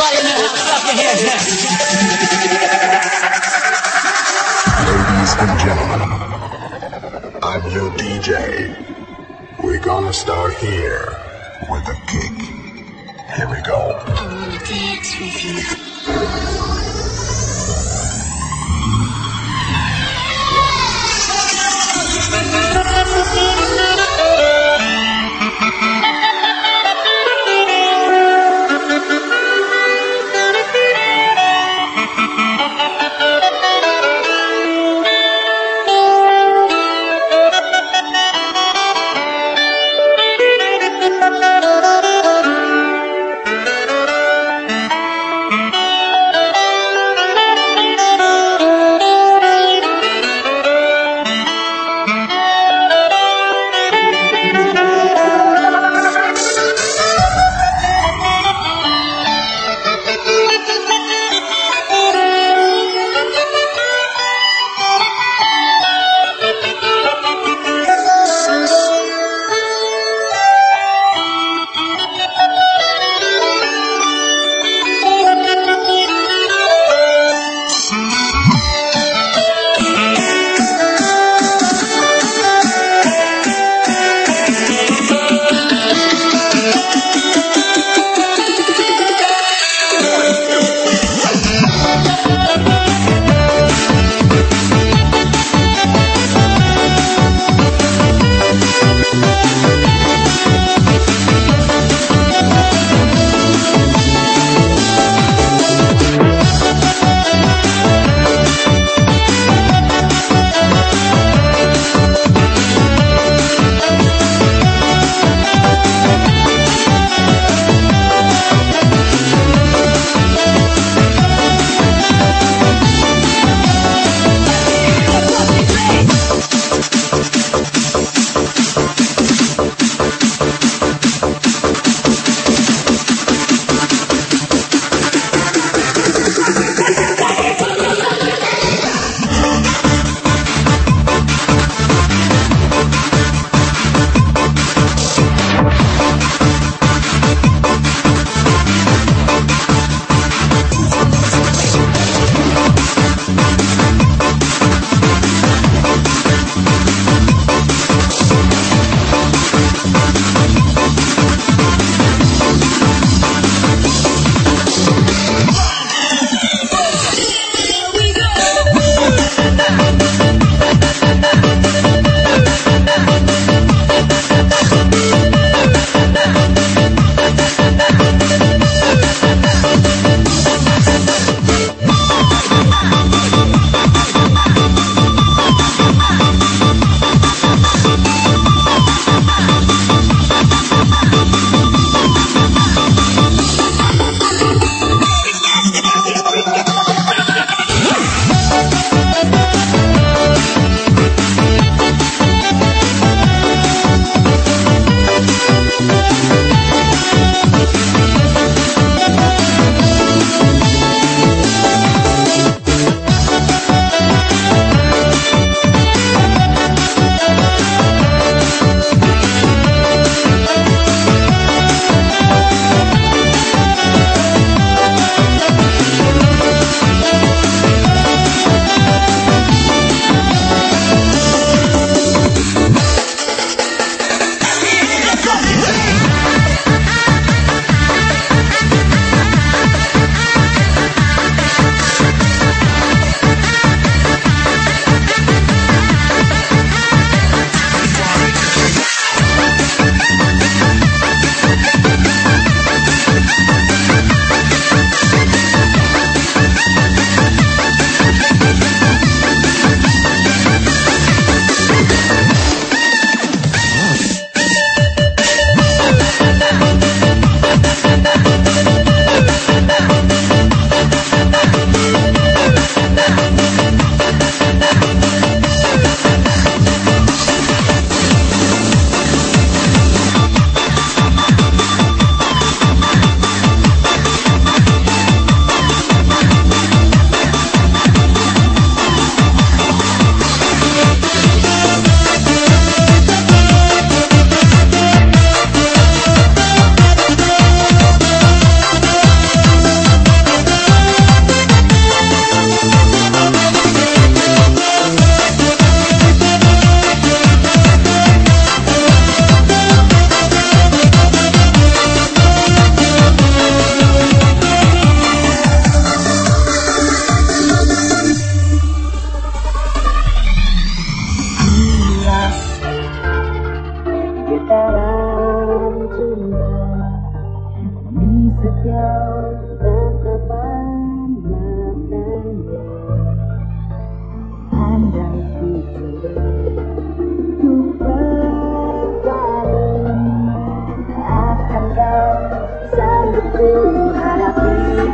Everybody in the house, clap your hands Ladies and gentlemen, I'm your DJ. We're gonna start here with a kick. Here we go. I wanna dance with you. Thank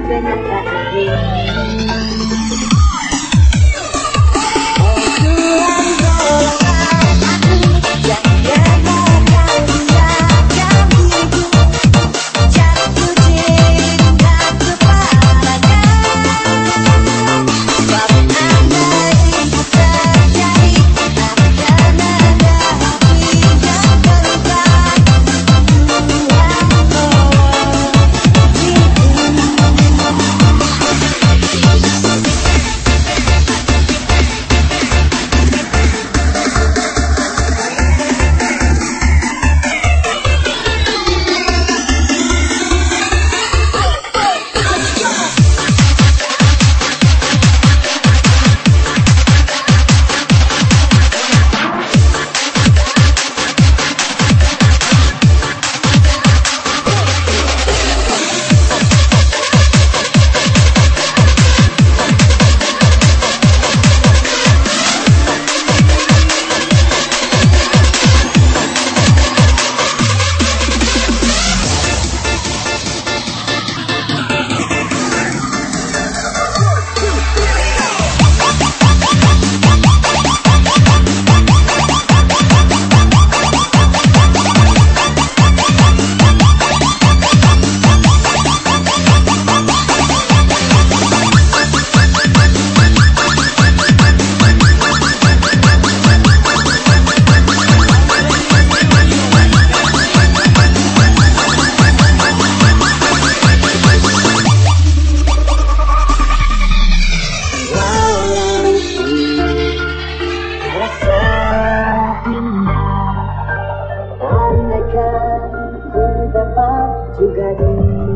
de la tarde.